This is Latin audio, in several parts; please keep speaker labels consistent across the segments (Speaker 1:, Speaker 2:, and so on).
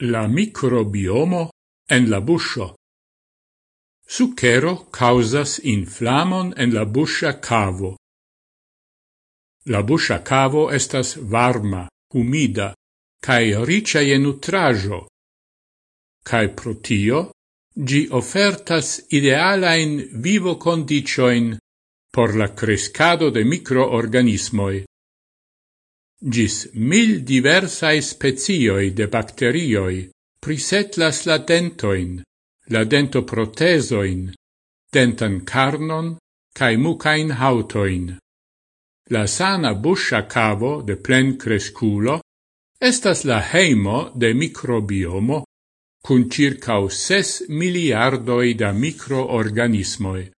Speaker 1: La microbiomo en la buscio. Sucero causas inflamon en la buscia cavo. La buscia cavo estas varma, humida, cae ricia je nutrajo. Cae protio, gi ofertas idealain vivo condicioin por la crescado de microorganismoi gis mil diversae spezioi de bacterioi prisetlas la dentoin, la dentoprotesoin, dentan carnon, cae mucain hautoin. La sana buscia cavo de plen cresculo estas la heimo de microbiomo cun circa ses miliardoi da microorganismoi.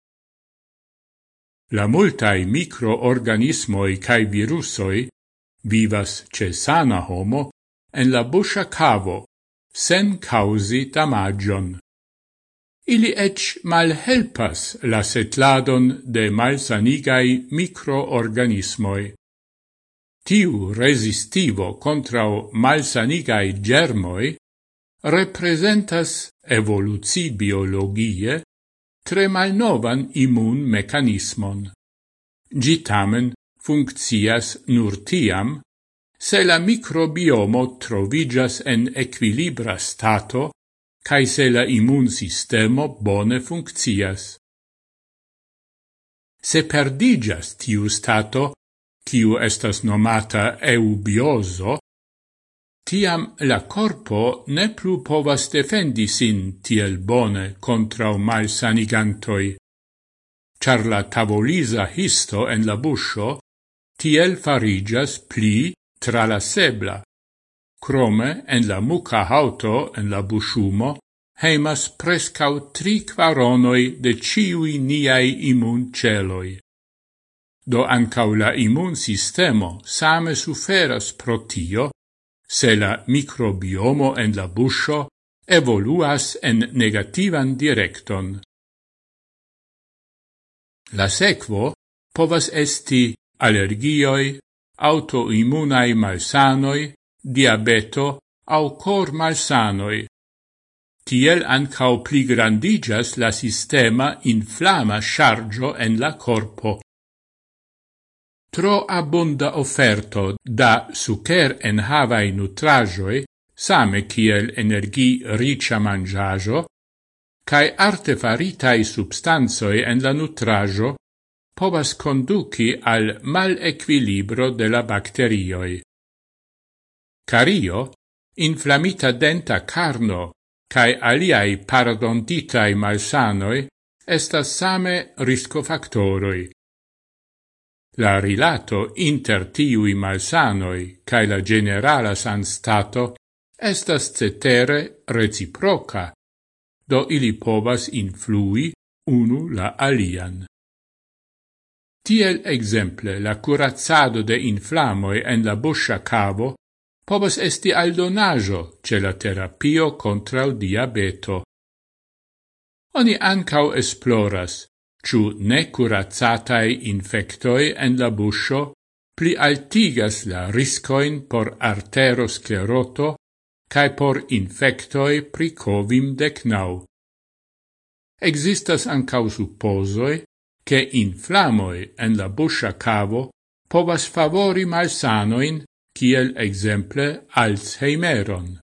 Speaker 1: La multae microorganismoi cae virusoi vivas ce sana homo en la buscia cavo, sen causi damagion. Ili ec malhelpas la setladon de malsanigai microorganismoi. Tiu resistivo contrao malsanigai germoi representas evoluzi biologie tre malnovan immun mecanismon. Gitamen funccias nur tiam, se la microbiomo trovigas en equilibra stato cae se la immunsistemo bone funccias. Se perdigas tiu stato, kiu estas nomata eubioso, tiam la corpo ne plu povas defendi sin tiel bone contra malsanigantoi, char la tavolisa histo en la buscio tiel farigas pli tralasebla. Crome, en la muca hauto, en la bushumo, heimas prescau tri quaronoi de ciui niai immun celoi. Do ancau la immun sistemo same suferas pro tio, se la microbiomo en la buscio evoluas en negativan directon. La sequo povas esti allergioi, autoimmunai malsanoi, diabeto au cor malsanoi. Tiel ancao pli grandigas la sistema inflama chargio en la corpo. Tro abonda offerto da sucer en havai nutrajoi, same kiel energi ricia mangiajo, cae artefaritai substanzoi en la nutrajo povas conduci al mal equilibro de la bacterioi. Cario, inflamita denta carno, cae aliai parodontitai malsanoi, estas same riscofactoroi. La rilato inter tiui malsanoi cae la generala san stato estas cetere reciproca, do ili povas influi unu la alian. Tiel exemple la curazzado de inflamoi en la buscia cavo povas esti aldonajo ce la terapio contra il diabeto. Oni ancau esploras, ciu necurazatai infectoi en la buscio pli altigas la riscoin por arteroscleroto cae por infectoi pri covim decnau. Existas ancau supposoi che inflamoi en la buscia cavo povas favori malsanoin, kiel exemple Alzheimeron.